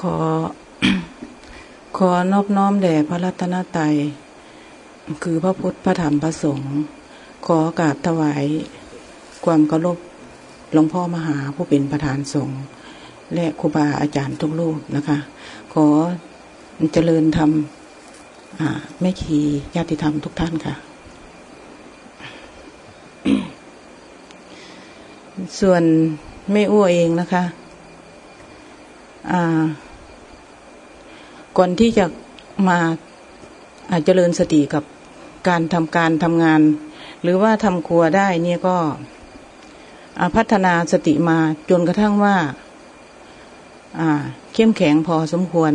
ขอ ขอนอบน้อมแด่พระรัตนตรัยคือพระพุทธพระธรรมพระสงฆ์ขอกราบถวาย ความเคารพหลวงพ่อมหาผู้เป็นประธานสงฆ์และครูบาอาจารย์ทุกรูปนะคะ ขอเจริญธรรมแม่ชีญาติธรรมทุกท่านค่ะ ส่วนแม่อ้วเองนะคะ ก่อนที่จะมาเจริญสติกับการทำการทำงาน หรือว่าทำครัวได้เนี่ยก็พัฒนาสติมาจนกระทั่งว่าเข้มแข็งพอสมควร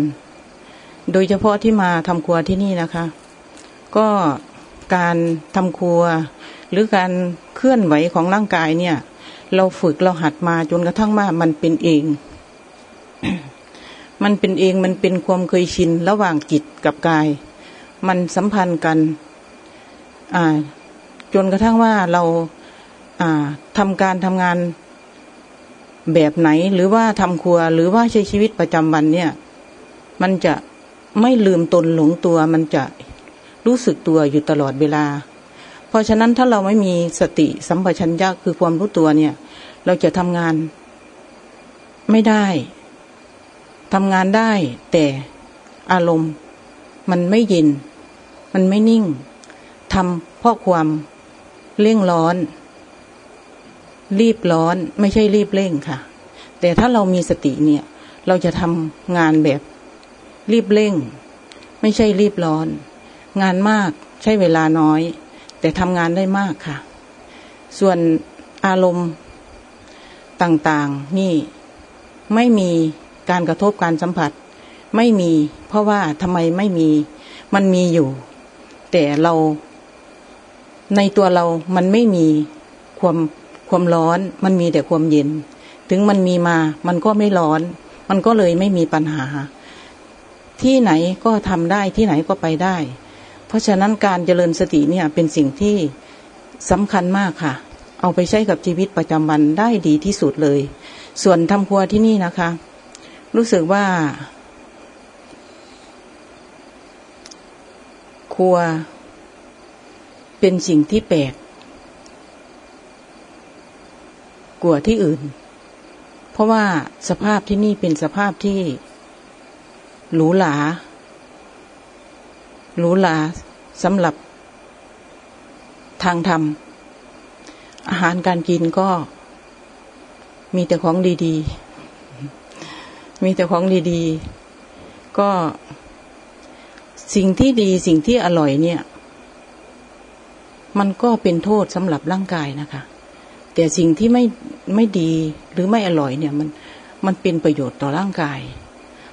โดยเฉพาะที่มาทำครัวที่นี่นะคะ ก็การทำครัว หรือการเคลื่อนไหวของร่างกายเนี่ย เราฝึกเราหัดมาจนกระทั่งว่ามันเป็นเอง มันเป็นเองมันเป็นความเคยชินระหว่างจิตกับกาย มันสัมพันธ์กันอ่าจนกระทั่งว่าเราอ่าทำการทำงานแบบไหน หรือว่าทำครัว หรือว่าใช้ชีวิตประจำวันเนี่ย มันจะไม่ลืมตนหลงตัวมันจะรู้สึกตัวอยู่ตลอดเวลา เพราะฉะนั้นถ้าเราไม่มีสติสัมปชัญญะคือความรู้ตัวเนี่ย เราจะทำงานไม่ได้ ทำงานได้ แต่อารมณ์ มันไม่เย็น มันไม่นิ่งทำเพราะความเร่งร้อน รีบร้อนไม่ใช่รีบเร่งค่ะ แต่ถ้าเรามีสติเนี่ย เราจะทำงานแบบรีบเร่ง ไม่ใช่รีบร้อน งานมากใช้เวลาน้อย แต่ทำงานได้มากค่ะ ส่วนอารมณ์ต่างๆ นี่ไม่มี การกระทบการสัมผัสไม่มี เพราะว่าทำไมไม่มี มันมีอยู่ แต่เรา ในตัวเรามันไม่มีความความร้อน มันมีแต่ความเย็น ถึงมันมีมา มันก็ไม่ร้อน มันก็เลยไม่มีปัญหา ที่ไหนก็ทำได้ที่ไหนก็ไปได้ เพราะฉะนั้นการเจริญสติเนี่ยเป็นสิ่งที่สำคัญมากค่ะ เอาไปใช้กับชีวิตประจำวันได้ดีที่สุดเลย ส่วนทำครัวที่นี่นะคะ รู้สึกว่า ครัว เป็นสิ่งที่แปลกกว่าที่อื่น เพราะว่าสภาพที่นี่เป็นสภาพที่หรูหราหรูหราสำหรับทางธรรม อาหารการกินก็มีแต่ของดี ๆ มีแต่ของดีๆ ก็สิ่งที่ดีสิ่งที่อร่อยเนี่ย มันก็เป็นโทษสำหรับร่างกายนะคะ แต่สิ่งที่ไม่ไม่ดีหรือไม่อร่อยเนี่ย มันมันเป็นประโยชน์ต่อร่างกาย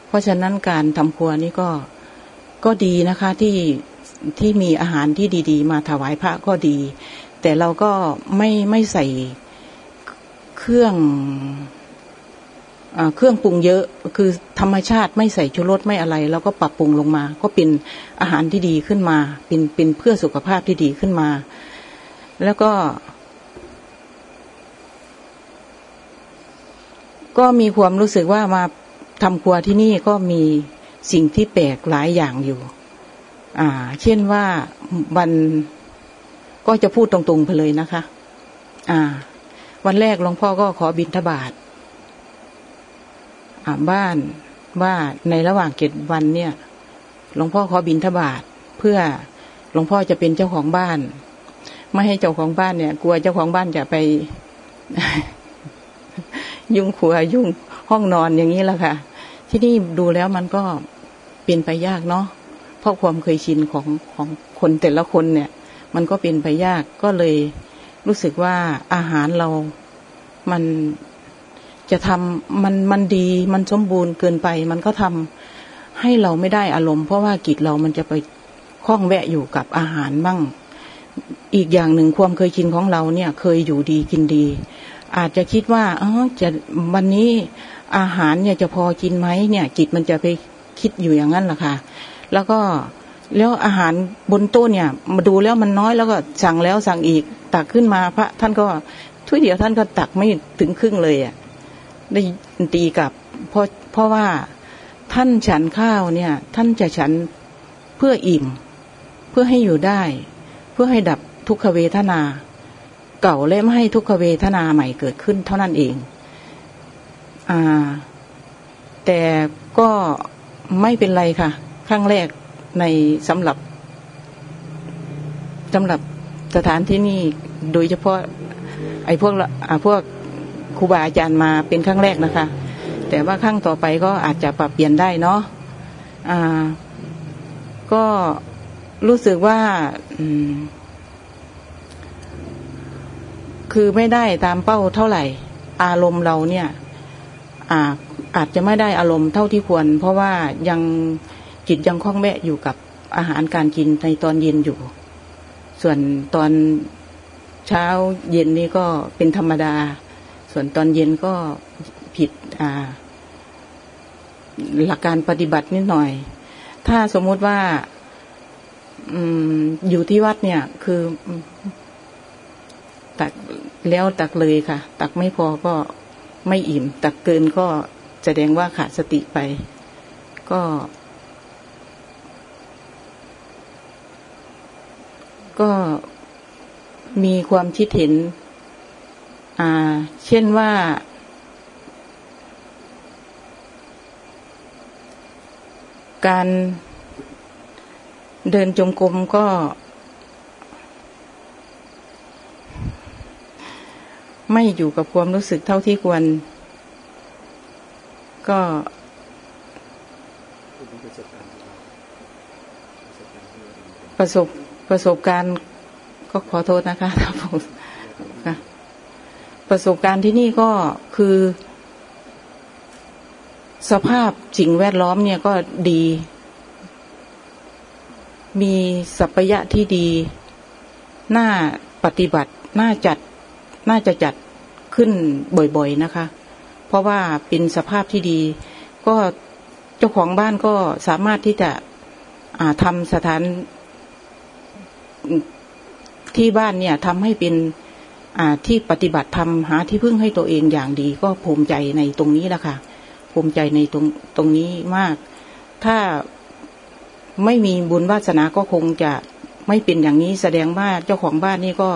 เพราะฉะนั้นการทำครัวนี่ก็ก็ดีนะคะที่ที่มีอาหารที่ดีๆ มาถวายพระก็ดี แต่เราก็ไม่ไม่ใส่เครื่อง เครื่องปรุงเยอะคือธรรมชาติไม่ใส่ชูรสไม่อะไร แล้วก็ปรับปรุงลงมา ก็เป็นอาหารที่ดีขึ้นมา เป็นเป็นเพื่อสุขภาพที่ดีขึ้นมา แล้วก็ ก็มีความรู้สึกว่ามาทำครัวที่นี่ก็มีสิ่งที่แปลกหลายอย่างอยู่ อ่า เช่นว่าวันก็จะพูดตรงๆไปเลยนะคะ อ่า วันแรกหลวงพ่อก็ขอบินทบาท บ้านว่าในระหว่างเจ็ดวันเนี่ย หลวงพ่อขอบินทบาทเพื่อหลวงพ่อจะเป็นเจ้าของบ้าน ไม่ให้เจ้าของบ้านเนี่ย กลัวเจ้าของบ้านจะไป ยุ่งครัวยุ่งห้องนอนอย่างนี้แหละค่ะ ที่นี่ดูแล้วมันก็เป็นไปยากเนาะเพราะความเคยชินของของคนแต่ละคนเนี่ย มันก็เป็นไปยากก็เลยรู้สึกว่าอาหารเรามัน จะทำมันมันดีมันสมบูรณ์เกินไป มันก็ทำให้เราไม่ได้อารมณ์เพราะว่ากิจเรามันจะไปคล้องแวะอยู่กับอาหารบ้าง อีกอย่างหนึ่งความเคยชินของเราเนี่ยเคยอยู่ดีกินดี อาจจะคิดว่าเออจะวันนี้อาหารเนี่ยจะพอกินไหมเนี่ยจิตมันจะไปคิดอยู่อย่างนั้นแหละค่ะ แล้วก็แล้วอาหารบนโต๊ะเนี่ย มาดูแล้วมันน้อยแล้วก็สั่งแล้วสั่งอีกตักขึ้นมาพระท่านก็ทุยเดียวท่านก็ตักไม่ถึงครึ่งเลยอะ ได้ตีกับเพราะเพราะว่าท่านฉันข้าวเนี่ย ท่านจะฉันเพื่ออิ่ม เพื่อให้อยู่ได้ เพื่อให้ดับทุกขเวทนา เก่าและไม่ให้ทุกขเวทนาใหม่เกิดขึ้นเท่านั้นเองอ่าแต่ก็ไม่เป็นไรค่ะ ครั้งแรกในสำหรับสำหรับสถานที่นี่โดยเฉพาะไอ้พวกพวก ครูบาอาจารย์มาเป็นครั้งแรกนะคะ แต่ว่าครั้งต่อไปก็อาจจะปรับเปลี่ยนได้เนาะอ่า ก็รู้สึกว่าคือไม่ได้ตามเป้าเท่าไหร่ อารมณ์เราเนี่ยอาอาจจะไม่ได้อารมณ์เท่าที่ควร เพราะว่ายังจิตยังคล้องแวะอยู่กับอาหารการกินในตอนเย็นอยู่ ส่วนตอนเช้าเย็นนี่ก็เป็นธรรมดา ส่วนตอนเย็นก็ผิดหลักการปฏิบัตินิดหน่อย ถ้าสมมุติว่าอยู่ที่วัดเนี่ย คือตักแล้วตักเลยค่ะ ตักไม่พอก็ไม่อิ่ม ตักเกินก็แสดงว่าขาดสติไป ก็ก็มีความคิดเห็น เช่นว่า การเดินจงกรมก็ ไม่อยู่กับความรู้สึกเท่าที่ควร ก็ประสบประสบการณ์ก็ขอโทษนะคะท่านผมค่ะ ประสบการณ์ที่นี่ก็คือ สภาพสิ่งแวดล้อมเนี่ยก็ดี มีสัพยะที่ดี น่าปฏิบัติ น่าจัด น่าจะจัดขึ้นบ่อยๆนะคะ เพราะว่าเป็นสภาพที่ดี ก็เจ้าของบ้านก็สามารถที่จะทำสถานที่บ้านเนี่ยทำให้เป็น ที่ปฏิบัติธรรมหาที่พึ่งให้ตัวเองอย่างดี ก็ภูมิใจในตรงนี้แหละค่ะ ภูมิใจในตรงตรงนี้มาก ถ้าไม่มีบุญวาสนาก็คงจะไม่เป็นอย่างนี้แสดงว่าเจ้าของบ้านนี่ก็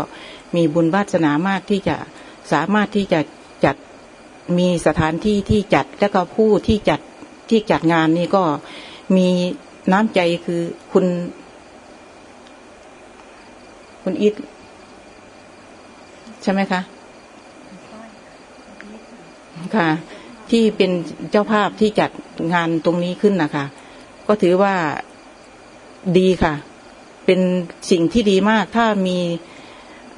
มีบุญวาสนามากที่จะสามารถที่จะจัดมีสถานที่ที่จัดและก็ผู้ที่จัดที่จัดงานนี่ก็มีน้ำใจคือคุณ คุณอิท ใช่ไหมคะค่ะ ที่เป็นเจ้าภาพที่จัดงานตรงนี้ขึ้นนะคะก็ถือว่าดีค่ะ เป็นสิ่งที่ดีมาก ถ้ามี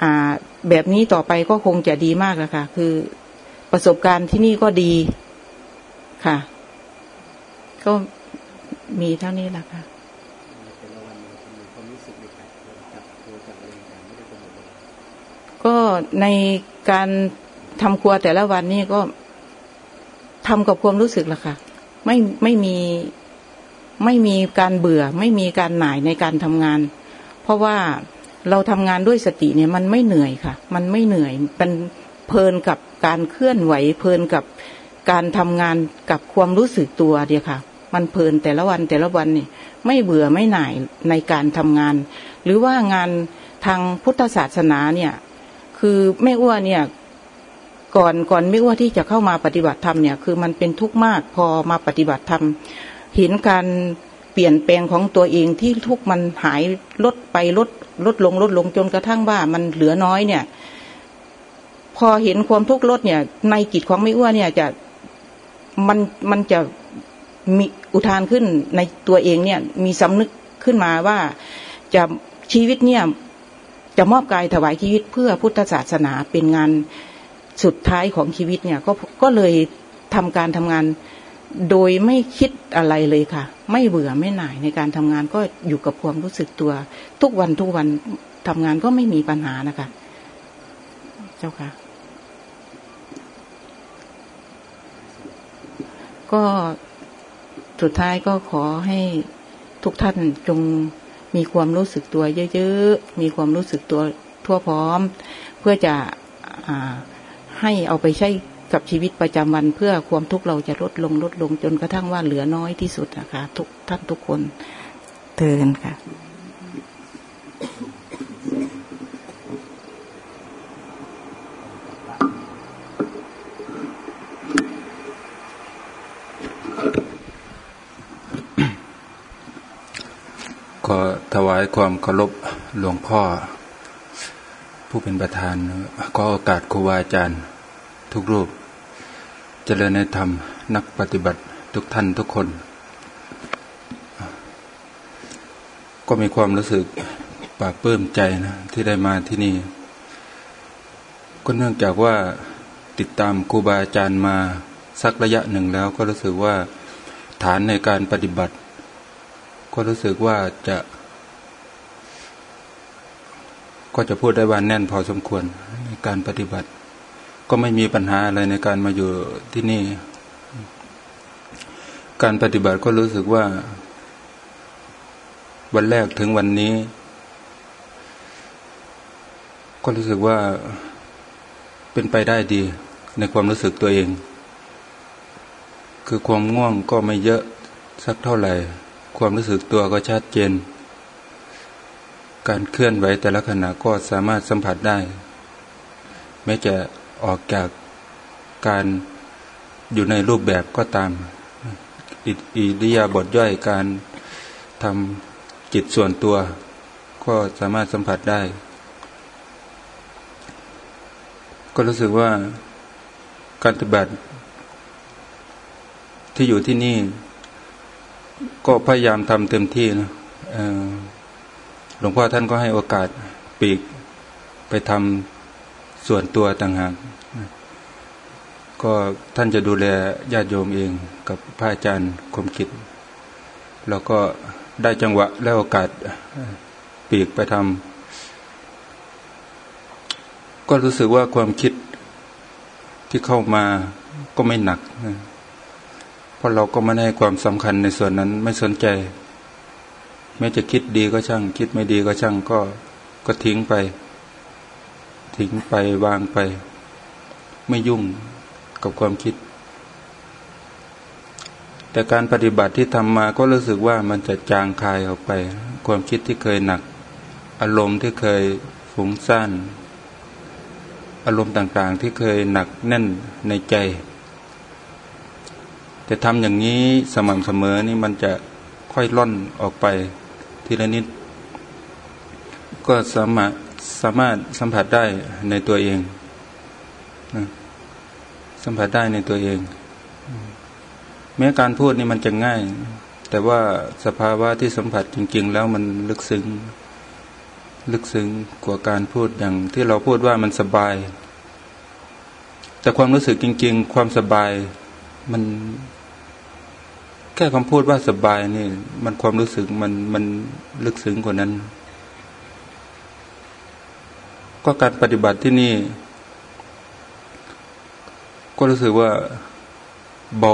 อ่าแบบนี้ต่อไปก็คงจะดีมากแล้วค่ะ คือประสบการณ์ที่นี่ก็ดีค่ะ ก็มีเท่านี้แหละค่ะ ก็ในการทำครัวแต่ละวันนี่ก็ทำกับความรู้สึกละค่ะ ไม่ไม่มีไม่มีการเบื่อ ไม่มีการหน่ายในการทำงาน เพราะว่าเราทำงานด้วยสติเนี่ย มันไม่เหนื่อยค่ะ มันไม่เหนื่อยมันเพลินกับการเคลื่อนไหว เพลินกับการทำงานกับความรู้สึกตัวเดียค่ะ มันเพลินแต่ละวันแต่ละวันนี่ไม่เบื่อไม่หน่ายในการทำงาน หรือว่างานทางพุทธศาสนาเนี่ย คือแม่อ้วนเนี่ย ก่อนก่อนแม่อ้วนที่จะเข้ามาปฏิบัติธรรมเนี่ย คือมันเป็นทุกข์มากพอมาปฏิบัติธรรมเห็นการเปลี่ยนแปลงของตัวเองที่ทุกข์มันหายลดไปลดลดลงลดลงจนกระทั่งว่ามันเหลือน้อยเนี่ย พอเห็นความทุกข์ลดเนี่ย ในจิตของไม่อ้วนเนี่ยจะมันมันจะมีอุทานขึ้นในตัวเองเนี่ย มีสำนึกขึ้นมาว่าจะชีวิตเนี่ย จะมอบกายถวายชีวิตเพื่อพุทธศาสนาเป็นงานสุดท้ายของชีวิตเนี่ยก็ก็เลยทำการทำงานโดยไม่คิดอะไรเลยค่ะ ไม่เบื่อไม่หน่ายในการทำงานก็อยู่กับความรู้สึกตัว ทุกวันทุกวันทำงานก็ไม่มีปัญหานะคะ เจ้าค่ะ ก็สุดท้ายก็ขอให้ทุกท่านจง มีความรู้สึกตัวเยอะๆ มีความรู้สึกตัวทั่วพร้อม เพื่อจะให้เอาไปใช้กับชีวิตประจำวัน เพื่อความทุกข์เราจะลดลงลดลงจนกระทั่งว่าเหลือน้อยที่สุดนะคะทุกท่านทุกคนเตือนค่ะก็ ถวายความเคารพหลวงพ่อ ผู้เป็นประธานก็โอกาสครูบาอาจารย์ ทุกรูป เจริญในธรรมนักปฏิบัติทุกท่านทุกคน ก็มีความรู้สึกปากเพิ่มใจนะที่ได้มาที่นี่ ก็เนื่องจากว่าติดตามครูบาอาจารย์มาสักระยะหนึ่งแล้วก็รู้สึกว่าฐานในการปฏิบัติ ก็รู้สึกว่าจะ ก็จะพูดได้ว่าแน่นพอสมควรในการปฏิบัติ ก็ไม่มีปัญหาอะไรในการมาอยู่ที่นี่ การปฏิบัติก็รู้สึกว่า วันแรกถึงวันนี้ ก็รู้สึกว่าเป็นไปได้ดีในความรู้สึกตัวเอง คือความง่วงก็ไม่เยอะสักเท่าไหร่ ความรู้สึกตัวก็ชัดเจน การเคลื่อนไหวแต่ละขณะก็สามารถสัมผัสได้ แม้จะออกจากการอยู่ในรูปแบบก็ตาม อิริยาบถย่อยการทำจิตส่วนตัว ก็สามารถสัมผัสได้ ก็รู้สึกว่าการปฏิบัติที่อยู่ที่นี่ ก็พยายามทำเต็มที่นะ หลวงพ่อท่านก็ให้โอกาสปีกไปทำส่วนตัวต่างหากก็ท่านจะดูแลญาติโยมเองกับพระอาจารย์คมคิดแล้วก็ได้จังหวะและโอกาสปีกไปทำก็รู้สึกว่าความคิดที่เข้ามาก็ไม่หนัก เพราะเราก็ไม่ให้ความสำคัญในส่วนนั้นไม่สนใจ ม้จะคิดดีก็ช่าง คิดไม่ดีก็ช่างก็ก็ทิ้งไป ทิ้งไปวางไป ไม่ยุ่งกับความคิด แต่การปฏิบัติที่ทำมาก็รู้สึกว่ามันจะจางคายออกไป ความคิดที่เคยหนัก อารมณ์ที่เคยฟุ้งซ่านอารมณ์ต่างๆ ที่เคยหนักแน่นในใจ แต่ทำอย่างนี้สม่ำเสมอนี่มันจะค่อยล่อนออกไป ทีละนิด ก็สามารถสามารถสัมผัสได้ในตัวเองนะสัมผัสได้ในตัวเอง แม้การพูดนี่มันจะง่าย แต่ว่าสภาวะที่สัมผัสจริง ๆ แล้วมันลึกซึ้งลึกซึ้งกว่าการพูดอย่างที่เราพูดว่ามันสบาย แต่ความรู้สึกจริง ๆ ความสบายมัน ค่คำพูดว่าสบายนี่ มันความรู้สึกมันมันลึกซึ้งกว่านั้น ก็การปฏิบัติที่นี่ ก็รู้สึกว่าเบา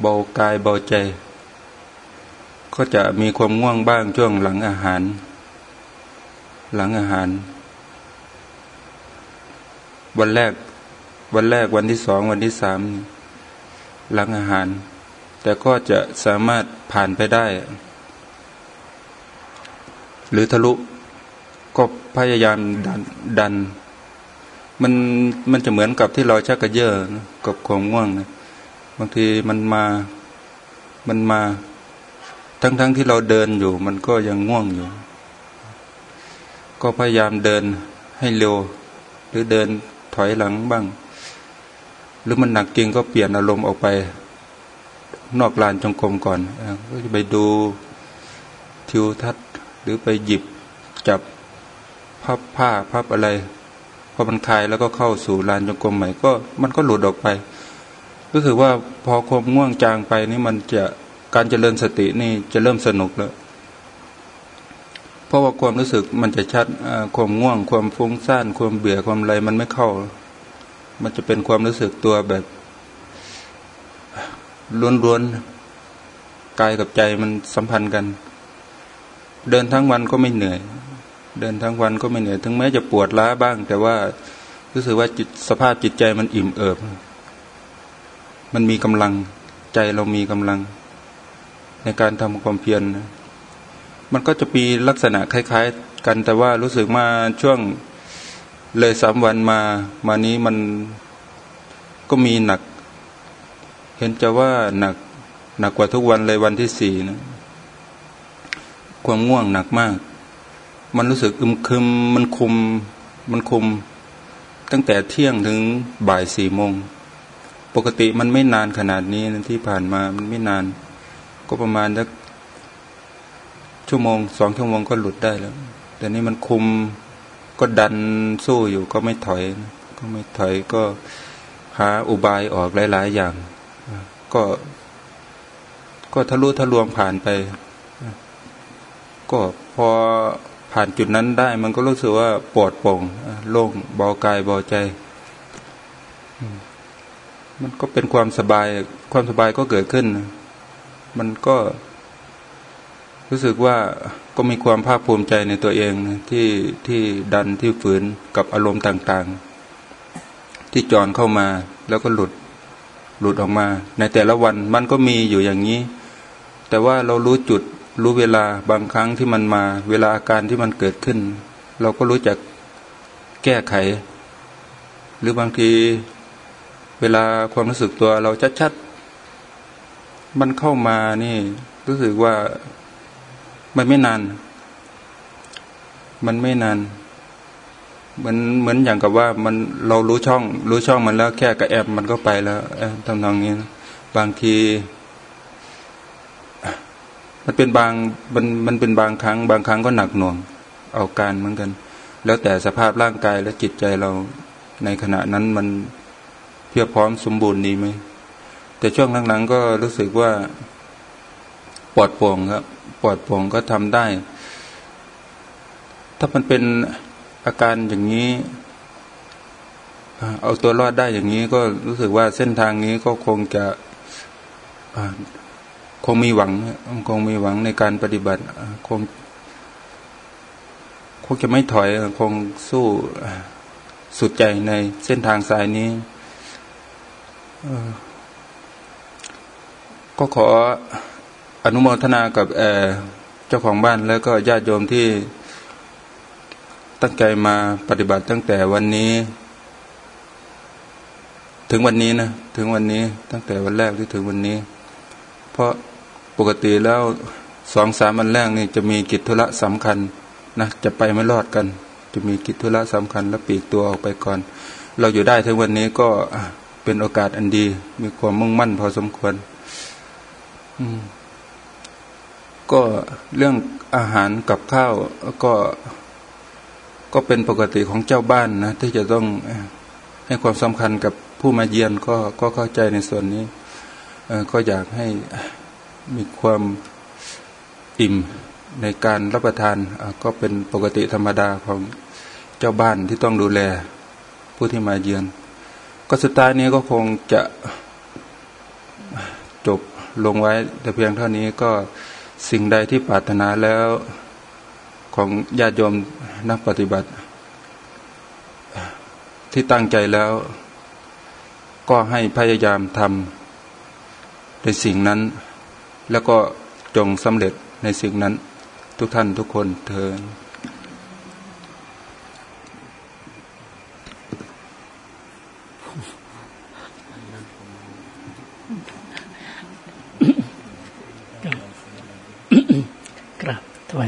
เบากายเบาใจ ก็จะมีความง่วงบ้างช่วงหลังอาหาร หลังอาหาร วันแรกวันแรกวันที่สองวันที่สามหลังอาหาร แต่ก็จะสามารถผ่านไปได้ หรือทะลุก็พยายามดันดันมันมันจะเหมือนกับที่เราชักกระเยอะกับความง่วงนะบางทีมันมามันมา ทั้งๆทที่เราเดินอยู่ มันก็ยังง่วงอยู่ ก็พยายามเดินให้เร็ว หรือเดินถอยหลังบ้าง หรือมันหนักจริงก็เปลี่ยนอารมณ์ออกไป นอกลานจงกรมก่อนก็จะไปดูทิวทัศน์ หรือไปหยิบจับพับผ้าพับอะไรพอมันคลายแล้วก็เข้าสู่ลานจงกรมใหม่ก็มันก็หลุดออกไปรู้สึกว่าพอความง่วงจางไปนี่มันจะการเจริญสตินี่จะเริ่มสนุกแล้วเพราะว่าความรู้สึกมันจะชัดความง่วง ความฟุ้งซ่านความเบื่อความอะไรมันไม่เข้า มันจะเป็นความรู้สึกตัวแบบ ล้วนๆกายกับใจมันสัมพันธ์กัน เดินทั้งวันก็ไม่เหนื่อย เดินทั้งวันก็ไม่เหนื่อย ถึงแม้จะปวดล้าบ้าง แต่ว่ารู้สึกว่าจิตสภาพจิตใจมันอิ่มเอิบ มันมีกำลังใจเรามีกำลัง ในการทำความเพียรนะมันก็จะมีลักษณะคล้าย ๆ กันแต่ว่ารู้สึกมาช่วงเลยสามวันมา มานี้มันก็มีหนัก เห็นจะว่าหนักหนักกว่าทุกวันเลยวันที่สี่นะความง่วงหนักมาก มันรู้สึกอึมครึมมันคุมมันคุม ตั้งแต่เที่ยงถึงบ่ายสี่โมง ปกติมันไม่นานขนาดนี้ที่ผ่านมามันไม่นาน ก็ประมาณสักชั่วโมงสองชั่วโมงก็หลุดได้แล้ว แต่นี้มันคุมก็ดันสู้อยู่ก็ไม่ถอย ก็ไม่ถอยก็หาอุบายออกหลาย ๆ อย่าง ก็ก็ทะลุทะลวงผ่านไป ก็พอผ่านจุดนั้นได้ มันก็รู้สึกว่าปลอดโปร่งโล่งเบากายเบาใจ มันก็เป็นความสบาย ความสบายก็เกิดขึ้น มันก็รู้สึกว่าก็มีความภาคภูมิใจในตัวเองที่ที่ดันที่ฝืนกับอารมณ์ต่าง ๆ ที่จอนเข้ามาแล้วก็หลุด หลุดออกมา ในแต่ละวันมันก็มีอยู่อย่างนี้ แต่ว่าเรารู้จุดรู้เวลาบางครั้งที่มันมา เวลาอาการที่มันเกิดขึ้น เราก็รู้จักแก้ไข หรือบางทีเวลาความรู้สึกตัวเราชัดๆมันเข้ามานี่ รู้สึกว่ามันไม่นาน มันไม่นาน มันเหมือนอย่างกับว่ามันเรารู้ช่องรู้ช่องมันแล้วแค่กระแอบมันก็ไปแล้วทำนองนี้นะบางที มันเป็นบางมันมันเป็นบางครั้ง บางครั้งก็หนักหน่วง เอาการเหมือนกัน แล้วแต่สภาพร่างกายและจิตใจเราในขณะนั้นมันเพียบพร้อมสมบูรณ์ดีไหมแต่ช่วงหลังๆก็รู้สึกว่าปลอดโปร่งครับปลอดโปร่งก็ทำได้ ถ้ามันเป็น อาการอย่างนี้เอาตัวรอดได้อย่างนี้ก็รู้สึกว่าเส้นทางนี้ก็คงจะคงมีหวังคงมีหวังในการปฏิบัติคง คงจะไม่ถอยคงสู้สุดใจในเส้นทางสายนี้ก็ขออนุโมทนากับเจ้าของบ้านแล้วก็ญาติโยมที่ ตั้งใจมาปฏิบัติตั้งแต่วันนี้ ถึงวันนี้นะถึงวันนี้ ตั้งแต่วันแรกที่ถึงวันนี้ เพราะปกติแล้วสองสามวันแรกนี่จะมีกิจธุระสำคัญนะจะไปไม่รอดกัน จะมีกิจธุระสำคัญ แล้วปีกตัวออกไปก่อน เราอยู่ได้ถึงวันนี้ก็เป็นโอกาสอันดี มีความมุ่งมั่นพอสมควร อืมก็เรื่องอาหารกับข้าวก็ ก็เป็นปกติของเจ้าบ้านนะที่จะต้องให้ความสำคัญกับผู้มาเยือนก็ก็เข้าใจในส่วนนี้ก็อยากให้มีความอิ่มในการรับประทานก็เป็นปกติธรรมดาของเจ้าบ้านที่ต้องดูแลผู้ที่มาเยือน ก็สุดท้ายนี้ก็คงจะจบลงไว้แต่เพียงเท่านี้ก็สิ่งใดที่ปรารถนาแล้ว ของญาติโยมนักปฏิบัติ ที่ตั้งใจแล้ว ก็ให้พยายามทำในสิ่งนั้น แล้วก็จงสำเร็จในสิ่งนั้นทุกท่านทุกคนเถิด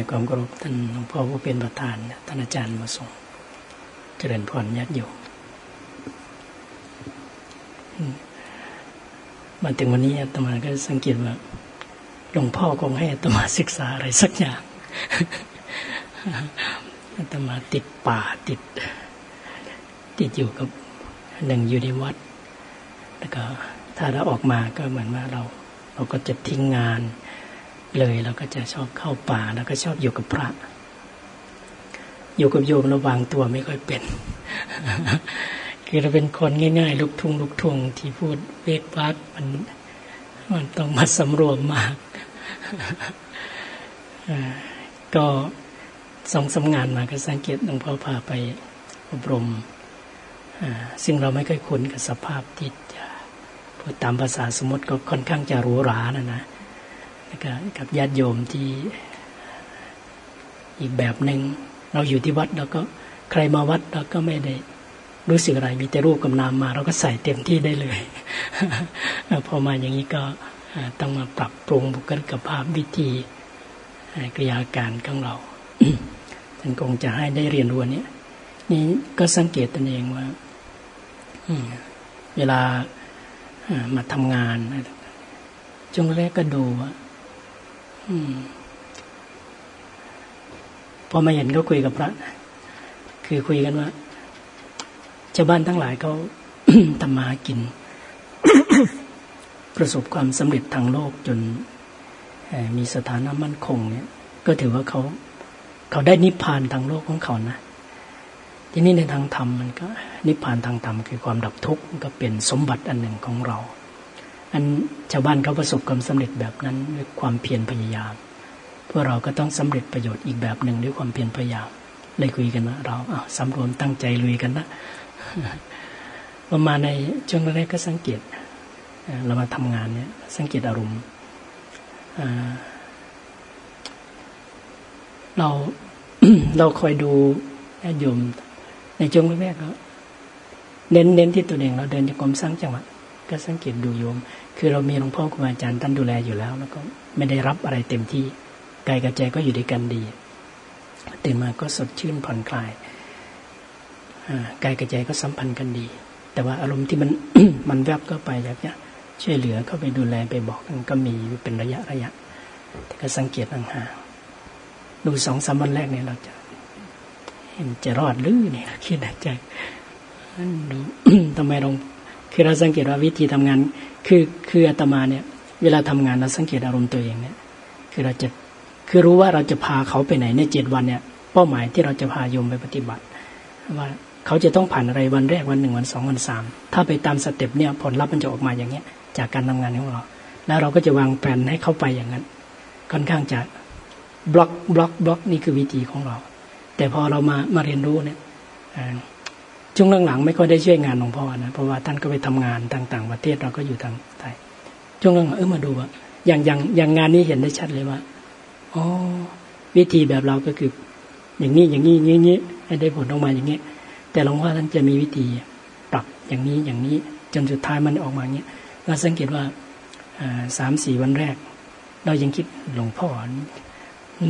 ายความเคารพ ท่านหลวงพ่อผู้เป็นประธานท่านอาจารย์มาส่ง เจริญพรญาติโยมมาถึงวันนี้อาตมาก็สังเกตว่าหลวงพ่อคงให้อาตมาศึกษาอะไรสักอย่างอาตมาติดป่าติด ติดอยู่กับหนึ่งอยู่ในวัด แล้วก็ถ้าเราออกมาก็เหมือนว่าเรา เราก็จะทิ้งงาน เลยเราก็จะชอบเข้าป่าแล้วก็ชอบอยู่กับพระ อยู่กับโยมระวางตัวไม่ค่อยเป็น คือเราเป็นคนง่ายๆลุกทุ่งลุกทุ่งที่พูดเวกวักมันมันต้องมาสำรวมมากก็สองสางานมาก็สังเกตหลวงพ่อพาไปอบรมซึ่งเราไม่เคยคุ้นกับสภาพที่จะพูดตามภาษาสมมติก็ค่อนข้างจะหรูหรานะนะ ก็กับญาติโยมที่อีกแบบหนึ่งเราอยู่ที่วัดเราก็ใครมาวัดเราก็ไม่ได้รู้สึกอะไร มีแต่รูปกับนามมา เราก็ใส่เต็มที่ได้เลย พอมาอย่างนี้ก็ต้องมาปรับปรุงบุคลิกภาพวิธีกริยาการของเราท่านคงจะให้ได้เรียนรู้นี้นี่ก็สังเกตตนเองว่าเวลามาทำงานจงแรกก็ดูว่า พอมาเห็นก็คุยกับพระ คือคุยกันว่าชาวบ้านทั้งหลายเขาทำมากิน ประสบความสำเร็จทางโลกจนมีสถานะมั่นคง เนี่ย ก็ถือว่าเขาเขาได้นิพพานทางโลกของเขานะทีนี้ในทางธรรมมันก็ นิพพานทางธรรมคือความดับทุกข์ก็เป็นสมบัติอันหนึ่งของเรา อันชาวบ้านเขาประสบความสำเร็จแบบนั้นด้วยความเพียรพยายาม พวกเราก็ต้องสำเร็จประโยชน์อีกแบบหนึ่งด้วยความเพียรพยายามเลยคุยกันว่าเราเอาสำรวมตั้งใจลุยกันนะประมาณในช่วงแรกก็สังเกตเรามาทำงานเนี่ย สังเกตอารมณ์เราเราคอยดูญาติโยมในช่วงแรกๆก็เน้นเน้นที่ตัวเองเราเดินจากรมสร้างจังหวัด ก็สังเกตดูโยม คือเรามีหลวงพ่อครูอาจารย์ท่านดูแลอยู่แล้ว แล้วก็ไม่ได้รับอะไรเต็มที่กายกับใจก็อยู่ด้วยกันดีตื่นมาก็สดชื่นผ่อนคลายกายกับใจก็สัมพันธ์กันดี แต่ว่าอารมณ์ที่มันมันแวบก็ไปอยากจะช่วยเหลือเข้าไปดูแลไปบอกกันก็มีเป็นระยะระยะ แต่ก็สังเกตห่างๆดูสองสามวันแรกเนี่ยเราจะเห็นจะรอดหรือเนี่ยคิดในใจดูทำไมลง คือเราสังเกตว่าวิธีทำงาน คือคืออาตมาเนี่ย เวลาทำงานเราสังเกตอารมณ์ตัวเองเนี่ย คือเราจะคือรู้ว่าเราจะพาเขาไปไหนในเจ็ดวันเนี่ย เป้าหมายที่เราจะพาโยมไปปฏิบัติ ว่าเขาจะต้องผ่านอะไรวันแรกวันหนึ่งวันสองวันสามถ้าไปตาม step เนี่ยผลลัพธ์มันจะออกมาอย่างเงี้ย จากการทำงานของเรา แล้วเราก็จะวางแผนให้เข้าไปอย่างนั้นค่อนข้างจะ block block block นี่คือวิธีของเรา แต่พอเรามามาเรียนรู้เนี่ย ช่วงหลังๆไม่ค่อยได้ช่วยงานหลวงพ่อนะเพราะว่าท่านก็ไปทำงานต่างๆประเทศเราก็อยู่ทางไทยช่วงหลังเออมาดูว่าอย่างอย่างอย่างงานนี้เห็นได้ชัดเลยว่าอ๋อวิธีแบบเราก็คือ อย่างนี้อย่างนี้อย่างนี้ให้ได้ผลออกมาอย่างนี้แต่หลวงพ่อท่านจะมีวิธีปรับอย่างนี้อย่างนี้ จนสุดท้ายมันออกมาอย่างนี้เราสังเกตว่าสามสี่วันแรก เรายังคิดหลวงพ่อ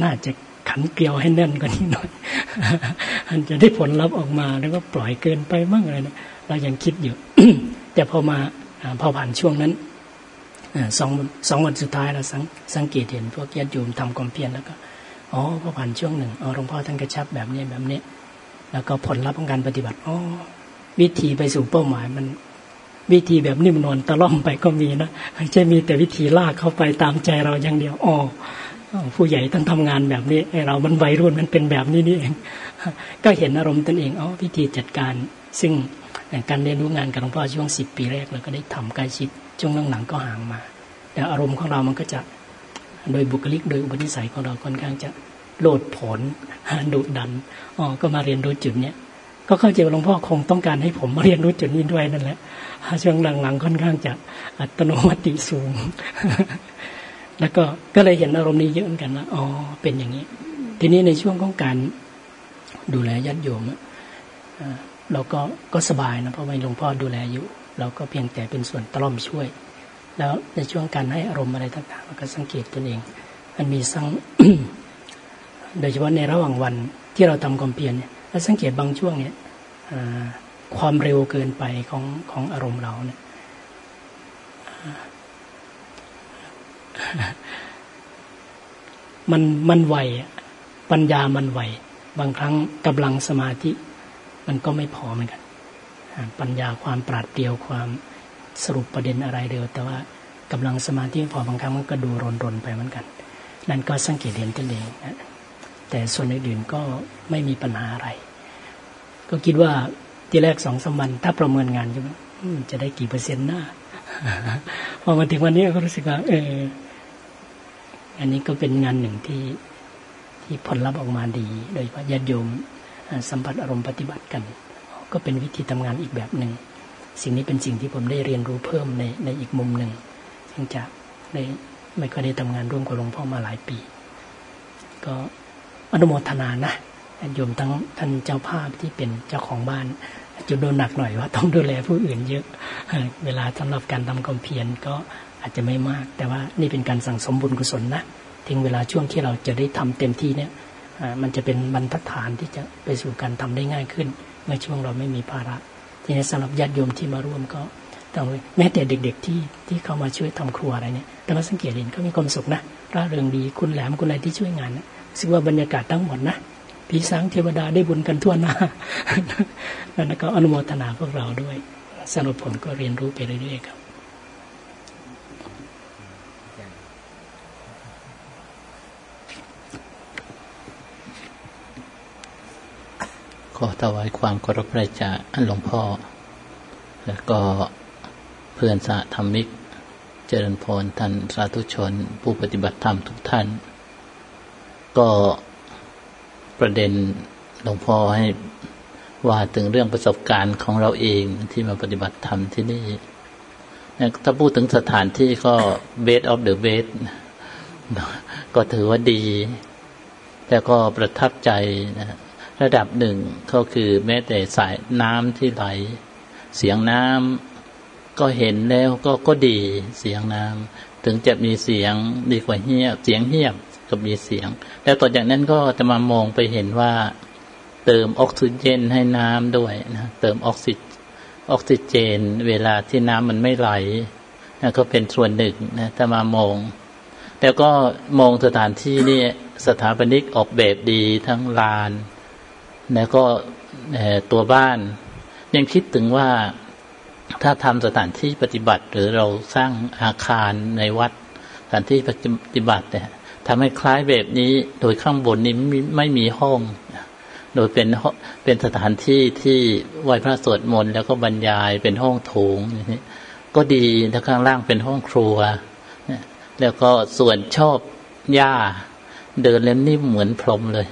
น่าจะ ขันเกลียวให้แน่นกว่านี้หน่อยมันจะได้ผลลัพธ์ออกมาแล้วก็ปล่อยเกินไปบ้างอะไรนะเรายังคิดอยู่ แต่พอมาพอผ่านช่วงนั้นสองสองวันสุดท้ายเราสังสังเกตเห็นพวกญาติโยมทำความเพียรแล้วก็อ๋อพอผ่านช่วงหนึ่งอ๋อหลวงพ่อท่านกระชับแบบนี้แบบนี้แล้วก็ผลลัพธ์ของการปฏิบัติอ๋อวิธีไปสู่เป้าหมายมันวิธีแบบนิ่มนวลตะล่อมไปก็มีนะไม่ใช่มีแต่วิธีลากเข้าไปตามใจเราอย่างเดียวอ๋อ ผู้ใหญ่ต้องทำงานแบบนี้ไอเรามันวัยรุ่นมันเป็นแบบนี้นี่เอง ก็เห็นอารมณ์ตนเองอ๋อวิธีจัดการ ซึ่งการเรียนรู้งานกับหลวงพ่อช่วงสิบปีแรกเราก็ได้ทำใกล้ชิดช่วงหลังๆก็ห่างมา แต่อารมณ์ของเรามันก็จะโดยบุคลิกโดยอุปนิสัยของเราค่อนข้างจะโลดผลดุดันอ๋อก็มาเรียนรู้จุดเนี้ยก็เข้าใจว่าหลวงพ่อคงต้องการให้ผมมาเรียนรู้จุดนี้ด้วยนั่นแหละช่วงหลังๆค่อนข้างจะอัตโนมัติสูง แล้วก็ก็เลยเห็นอารมณ์นี้เยอะเหมือนกันนะอ๋อเป็นอย่างนี้ ทีนี้ในช่วงของการดูแลญาติโยมเราก็ก็สบายนะเพราะว่าหลวงพ่อดูแลอยู่ เราก็เพียงแต่เป็นส่วนตล่อมช่วย แล้วในช่วงการให้อารมณ์อะไรต่างๆเราก็สังเกตตนเอง มันมีสังโดยเฉพาะในระหว่างวันที่เราทำความเพียรเนี่ยเราสังเกตบางช่วงเนี่ยความเร็วเกินไปของของอารมณ์เราเนี่ย มันมันไวปัญญามันไวบางครั้งกำลังสมาธิ มันก็ไม่พอเหมือนกัน ปัญญาความปราดเปรียวความสรุปประเด็นอะไรเร็ว แต่ว่ากำลังสมาธิพอบางครั้งมันก็ดูรนรนไปเหมือนกัน นั่นก็สังเกตเห็นตัวเองนะแต่ส่วนอื่นๆก็ไม่มีปัญหาอะไร ก็คิดว่าที่แรกสองสมันถ้าประเมินงานใช่ไหมจะได้กี่เปอร์เซ็นต์หน้าพอมาถึงวันนี้ก็รู้สึกว่า เออ อันนี้ก็เป็นงานหนึ่งที่ที่ผลลัพธ์ออกมาดี โดยเฉพาะญาติโยมสัมผัสอารมณ์ปฏิบัติกัน ก็เป็นวิธีทำงานอีกแบบหนึ่ง สิ่งนี้เป็นสิ่งที่ผมได้เรียนรู้เพิ่มในในอีกมุมหนึ่ง ซึ่งจะได้ไม่ค่อยได้ทำงานร่วมกับหลวงพ่อมาหลายปี ก็อนุโมทนานะโยมทั้งท่านเจ้าภาพที่เป็นเจ้าของบ้าน จะโดนหนักหน่อยว่าต้องดูแลผู้อื่นเยอะ เวลาสำหรับการทำความเพียรก็อาจจะไม่มาก แต่ว่านี่เป็นการสั่งสมบุญกุศลนะถึงเวลาช่วงที่เราจะได้ทำเต็มที่เนี่ยมันจะเป็นบรรทัดฐานที่จะไปสู่การทำได้ง่ายขึ้น เมื่อช่วงเราไม่มีภาระทีนี้สำหรับญาติโยมที่มาร่วมก็ต้องแม้แต่เด็ก ๆ ที่ที่เข้ามาช่วยทำครัวอะไรเนี่ยแต่ว่าสังเกตเห็นก็มีความสุขนะร่าเริงดีคุณแหลมคุณอะไรที่ช่วยงานนะซึ่งว่าบรรยากาศทั้งหมดนะ ผีสางเทวดาได้บุญกันทั่วหน้าแล้วก็อนุโมทนาพวกเราด้วย สรุปผลก็เรียนรู้ไปเรื่อยๆครับขอถวายความเคารพพระจ่าหลวงพ่อ แล้วก็เพื่อนสาธรรมิก เจริญพรท่านสาธุชน ผู้ปฏิบัติธรรมทุกท่าน ก็ ประเด็นหลวงพ่อให้ว่าถึงเรื่องประสบการณ์ของเราเองที่มาปฏิบัติธรรมที่นี่ ถ้าพูดถึงสถานที่ก็ best of the best ก็ถือว่าดี แต่ก็ประทับใจนะระดับหนึ่งก็คือแม้แต่สายน้ำที่ไหล เสียงน้ำก็เห็นแล้วก็ก็ดีเสียงน้ำถึงจะมีเสียงดีกว่าเงียบเสียงเงียบ ก็มีเสียง แล้วต่อจากนั้นก็จะมามองไปเห็นว่า เติมออกซิเจนให้น้ำด้วยนะเติมออกซิออกซิเจน เวลาที่น้ำมันไม่ไหลนะก็เป็นส่วนหนึ่งนะถ้ามามองแล้วก็มองสถานที่นี่สถาปนิกออกแบบดีทั้งลาน แล้วก็ตัวบ้าน ยังคิดถึงว่าถ้าทำสถานที่ปฏิบัติ หรือเราสร้างอาคารในวัดสถานที่ปฏิบัติเนี่ย ทำให้คล้ายแบบนี้ โดยข้างบนนี้ไม่ไม่มีห้อง โดยเป็นเป็นสถานที่ที่ไหว้พระสวดมนต์แล้วก็บรรยายเป็นห้องโถงนี้ก็ดีแล้วข้างล่างเป็นห้องครัว แล้วก็ส่วนชอบหญ้า เดินเล่นนิ่มเหมือนพรมเลย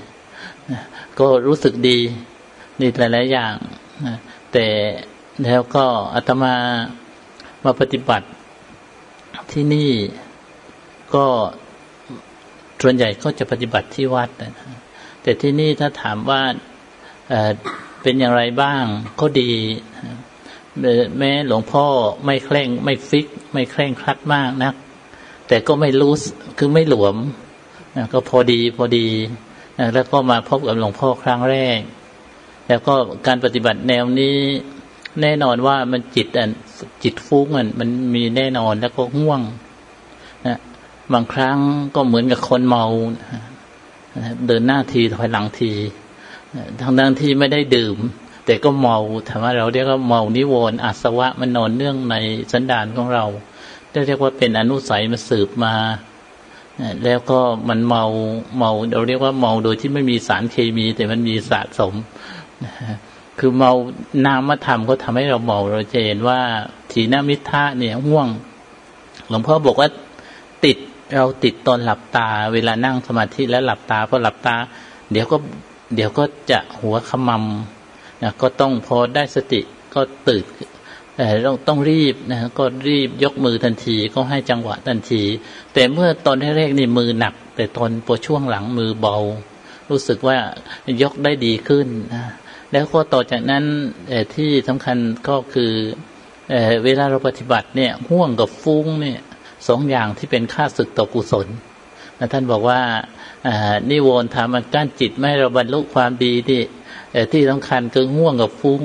ก็รู้สึกดีดีหลายๆอย่างแต่แล้วก็อาตมามาปฏิบัติที่นี่ก็ ส่วนใหญ่ก็จะปฏิบัติที่วัดนะแต่ที่นี่ถ้าถามว่าเป็นอย่างไรบ้างก็ดี แม้หลวงพ่อไม่เคร่งไม่ฟิก ไม่เคร่งครัดมากนัก แต่ก็ไม่รู้คือไม่หลวมก็พอดีพอดี แล้วก็มาพบกับหลวงพ่อครั้งแรก แล้วก็การปฏิบัติแนวนี้แน่นอนว่ามันจิตจิตฟุ้งมันมันมีแน่นอนแล้วก็ห่วง บางครั้งก็เหมือนกับคนเมาเดินหน้าทีถอยหลังทีทางด้านที่ไม่ได้ดื่ม แต่ก็เมาถามว่าเราเรียกว่าเมานิวรณ์อาสวะมันนอนเนื่องในสันดานของเราเรียกว่าเป็นอนุสัยมาสืบมาแล้วก็มันเมาเมาเราเรียกว่าเมาโดยที่ไม่มีสารเคมี แต่มันมีสะสมคือเมานามธรรมก็ทำให้เราเมาเราจะเห็นว่าถีนมิทะเนี่ยห่วง หลวงพ่อบอกว่าติด เราติดตอนหลับตา เวลานั่งสมาธิแล้วหลับตาพอหลับตา เดี๋ยวก็เดี๋ยวก็จะหัวขมำนะก็ต้องพอได้สติก็ตื่นต้องต้องรีบนะก็รีบยกมือทันทีก็ให้จังหวะทันที แต่เมื่อตอนแรกนี่มือหนัก แต่ตอนพอช่วงหลังมือเบา รู้สึกว่ายกได้ดีขึ้นนะแล้วก็ต่อจากนั้นที่สำคัญก็คือเวลาเราปฏิบัติเนี่ยห่วงกับฟุ้งเนี่ย สองอย่างที่เป็นค่าศึกต่อกุศลนะท่านบอกว่านิวรณ์ทำมันกั้นจิตไม่เราบรรลุความดีที่ที่สำคัญคือห่วงกับฟุ้ง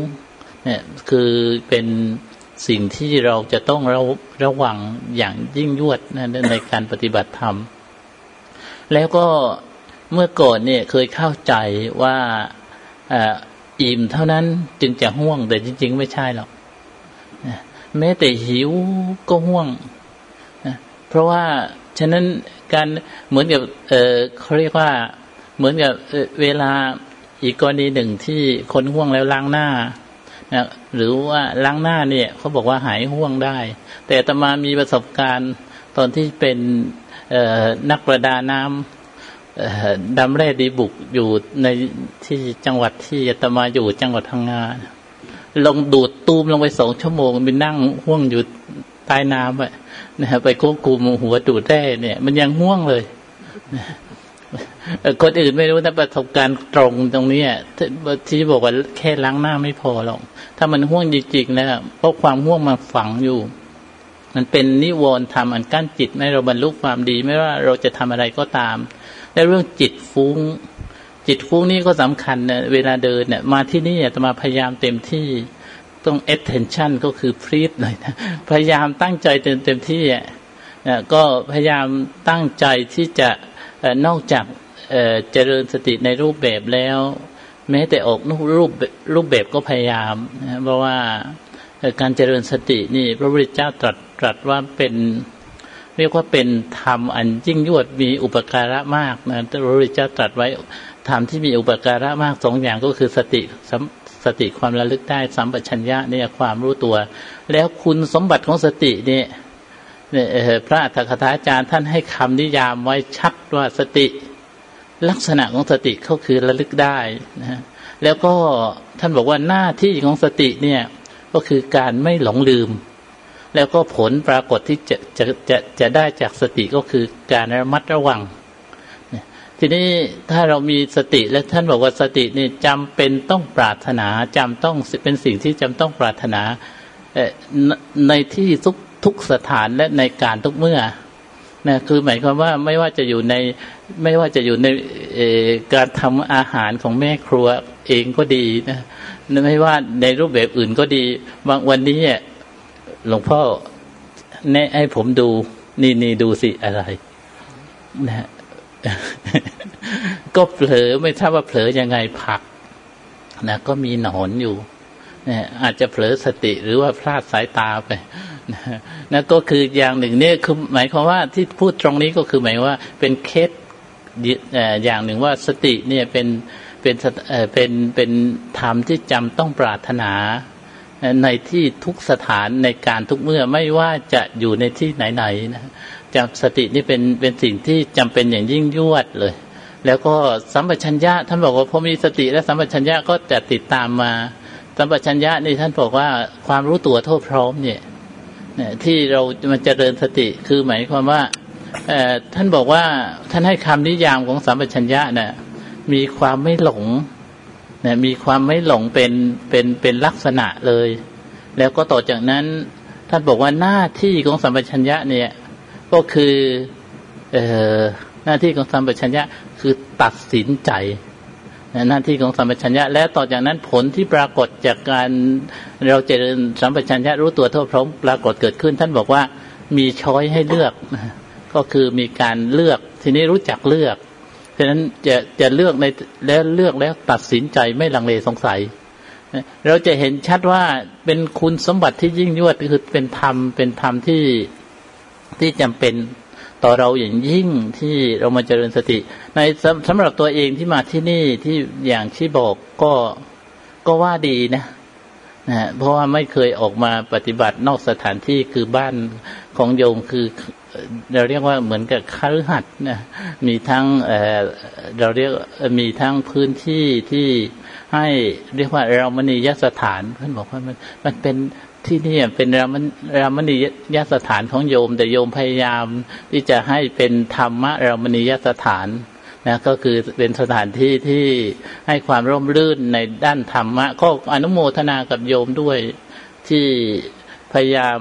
เนี่ยคือเป็นสิ่งที่เราจะต้องระระวังอย่างยิ่งยวดนะในการปฏิบัติธรรม แล้วก็เมื่อก่อนเนี่ยเคยเข้าใจว่าอิ่มเท่านั้นจึงจะห่วงแต่จริง ๆ ไม่ใช่หรอกแม้แต่หิวก็ห่วง ราะว่าฉะนั้นการเหมือนกับเเขาเรียกว่าเหมือนกับเวลาอีกกรณีหนึ่งที่คนห่วงแล้วล้างหน้านะหรือว่าล้างหน้าเนี่ยเขาบอกว่าหายห่วงได้ แต่ตมามีประสบการณ์ตอนที่เป็นนักประดาน้ำดำแร่ดีบุกอยู่ในที่จังหวัดที่ตมาอยู่จังหวัดพังงาลงดูดตูมลงไปสองชั่วโมงไปนั่งห่วงอยู่ ใต้น้ำอะนะไปควบคุมหัวดูดแร่เนี่ย มันยังห่วงเลยคนอื่นไม่รู้นะประสบการณ์ตรงตรงนี้ที่บอกว่าแค่ล้างหน้าไม่พอหรอก ถ้ามันห่วงจริงๆนะเพราะความห่วงมาฝังอยู่ มันเป็นนิวรณ์ทำอันกั้นจิต ไม่เราบรรลุความดี ไม่ว่าเราจะทำอะไรก็ตาม และเรื่องจิตฟุ้ง จิตฟุ้งนี่ก็สำคัญนะเวลาเดินเนี่ยมาที่นี่จะมาพยายามเต็มที่ ต้อง attention ก็คือพรีดหน่อยนะพยายามตั้งใจเต็มเต็มที่อะก็พยายามตั้งใจที่จะนอกจากเจริญสติในรูปแบบแล้ว แม้แต่ออกรูปรูปแบบก็พยายามนะเพราะว่าการเจริญสตินี่พระพุทธเจ้าตรัสตรัสว่าเป็นเรียกว่าเป็นธรรมอันยิ่งยวดมีอุปการะมากนะพระพุทธเจ้าตรัสไว้ธรรมที่มีอุปการะมากสองอย่างก็คือสติ สติความระลึกได้สัมปชัญญะเนี่ยความรู้ตัว แล้วคุณสมบัติของสติเนี่ยพระอัฏฐกถาจารย์ท่านให้คำนิยามไว้ชัดว่าสติ ลักษณะของสติก็คือระลึกได้นะแล้วก็ท่านบอกว่าหน้าที่ของสติเนี่ยก็คือการไม่หลงลืม แล้วก็ผลปรากฏที่จะจะจะจะได้จากสติก็คือการระมัดระวัง ทีนี้ถ้าเรามีสติและท่านบอกว่าสตินี่จำเป็นต้องปรารถนาจำต้องเป็นสิ่งที่จำต้องปรารถนาในที่ทุกทุกสถานและในการทุกเมื่อนะคือหมายความว่าไม่ว่าจะอยู่ในไม่ว่าจะอยู่ในการทำอาหารของแม่ครัวเองก็ดีนะไม่ว่าในรูปแบบอื่นก็ดีบางวันนี้หลวงพ่อแนะให้ผมดูนี่นี่ดูสิอะไรนะ ก็เผลอไม่ทราบว่าเผลอยังไงผักนะก็มีหนอนอยู่นะอาจจะเผลอสติหรือว่าพลาดสายตาไปนะก็คืออย่างหนึ่งเนี่ยคือหมายความว่าที่พูดตรงนี้ก็คือหมายว่าเป็นเคสอย่างหนึ่งว่าสติเนี่ยเป็นเป็นเป็นเป็นธรรมที่จำต้องปรารถนา ในที่ทุกสถานในการทุกเมื่อไม่ว่าจะอยู่ในที่ไหนๆนะจำสตินี่เป็นเป็นสิ่งที่จำเป็นอย่างยิ่งยวดเลย แล้วก็สัมปชัญญะท่านบอกว่าพอมีสติและสัมปชัญญะก็จะติดตามมาสัมปชัญญะนี่ท่านบอกว่าความรู้ตัวทั่วพร้อมเนี่ยที่เรามันจเจริญสติคือหมายความว่าท่านบอกว่าท่านให้คำนิยามของสัมปชัญญะเนี่ยมีความไม่หลง นะมีความไม่หลงเป็นเป็นเป็นลักษณะเลย แล้วก็ต่อจากนั้นท่านบอกว่าหน้าที่ของสัมปชัญญะเนี่ย ก็คือเออหน้าที่ของสัมปชัญญะคือตัดสินใจหน้าที่ของสัมปชัญญะ และต่อจากนั้นผลที่ปรากฏจากการเราเจริญสัมปชัญญะรู้ตัวทั่วพร้อมปรากฏเกิดขึ้น ท่านบอกว่ามีช้อยให้เลือก ก็คือมีการเลือก ทีนี้รู้จักเลือก ฉะนั้นจะจะเลือกในแล้วเลือกแล้วตัดสินใจไม่ลังเลสงสัย เราจะเห็นชัดว่าเป็นคุณสมบัติที่ยิ่งยวดคือเป็นธรรมเป็นธรรมที่ที่จำเป็นต่อเราอย่างยิ่งที่เรามาเจริญสติ ในสำหรับตัวเองที่มาที่นี่ที่อย่างที่บอกก็ก็ว่าดีนะนะเพราะว่าไม่เคยออกมาปฏิบัตินอกสถานที่คือบ้านของโยมคือ เราเรียกว่าเหมือนกับคฤหัสถ์นะมีทั้งเเราเรียกมีทั้งพื้นที่ที่ให้เรียกว่าเรามณียสถานเพื่อนบอกว่ามันมันเป็นที่นี่เป็นรามรามณียสถานของโยม แต่โยมพยายามที่จะให้เป็นธรรมะรามณียสถานนะก็คือเป็นสถานที่ที่ให้ความร่มรื่นในด้านธรรมะ ก็อนุโมทนากับโยมด้วยที่พยายาม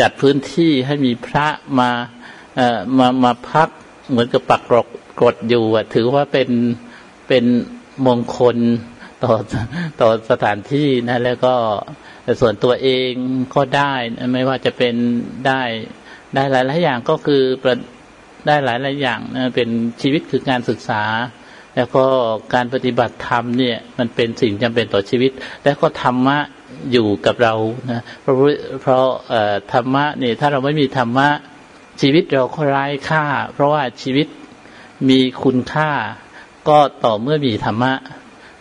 จัดพื้นที่ให้มีพระมามามาพักเหมือนกับปักกรดกดอยู่ถือว่าเป็นเป็นมงคลต่อต่อสถานที่นะแล้วก็ส่วนตัวเองก็ได้ไม่ว่าจะเป็นได้ได้หลายหลายอย่างก็คือได้หลายหลายอย่างนะเป็นชีวิตคือการศึกษา แล้วก็การปฏิบัติธรรมเนี่ย มันเป็นสิ่งจำเป็นต่อชีวิต แล้วก็ธรรมะ อยู่กับเรานะเพราะเพราะธรรมะนี่ถ้าเราไม่มีธรรมะ ชีวิตเราก็ไร้ค่า เพราะว่าชีวิตมีคุณค่า ก็ต่อเมื่อมีธรรมะ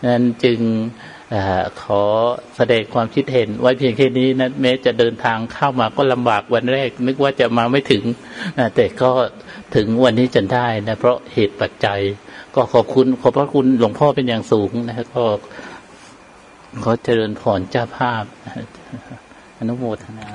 นั้นจึงอขอแสดงความคิดเห็น ไว้เพียงแค่นี้นะแม้จะเดินทางเข้ามาก็ลำบากวันแรก นึกว่าจะมาไม่ถึงแต่ก็ถึงวันนี้จนได้นะเพราะเหตุปัจจัย ก็ขอบคุณขอบพระคุณหลวงพ่อเป็นอย่างสูงนะก็ ขอเจริญพรเจ้าภาพอนุโมทนา